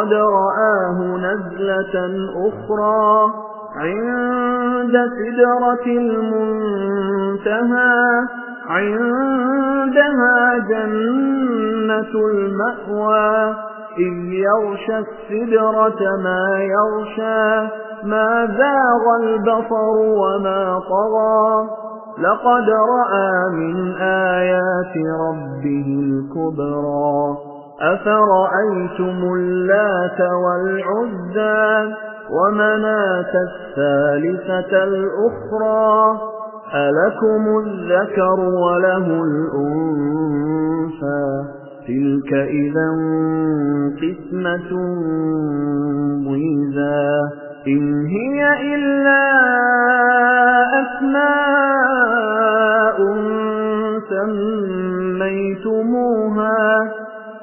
ولقد رآه نزلة أخرى عند سدرة المنتهى عندها جنة المأوى إذ يغشى السدرة ما يغشى ما ذاغ البصر وما طغى. لقد رأى من آيات ربه الكبرى. أفرأيتم اللات والعزى ومناة الثالثة الأخرى ألكم الذكر وله الأنثى تلك إذا قسمة ضيزى إن هي إلا أسماء سميتموها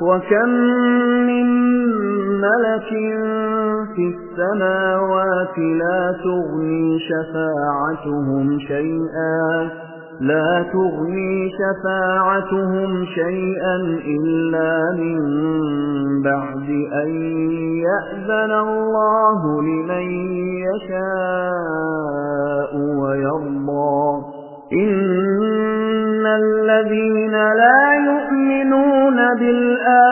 وكم من ملك في السماوات لا تغني شفاعتهم شيئا لا تغني شفاعتهم شيئا إلا من بعد أن يأذن الله لمن يشاء ويرضى إن الذين لا يؤمنون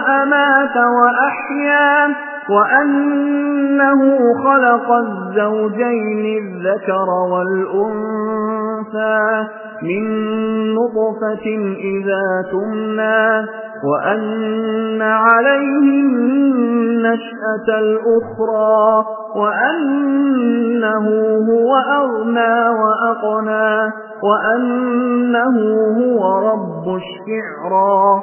هو أمات وأحيا وأنه خلق الزوجين الذكر والأنثى من نطفة إذا تمنى وأن عليه النشأة الأخرى وأنه هو أغنى وأقنى وأنه هو رب الشعرى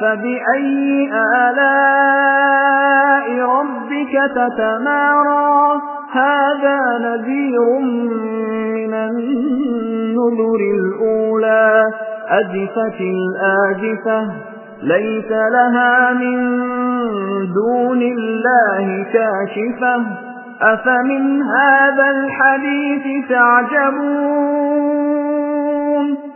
فبأي آلاء ربك تتمارى؟ هذا نذير من النذر الأولى. أجفت الآجفة ليس لها من دون الله كاشفة. أفمن هذا الحديث تعجبون؟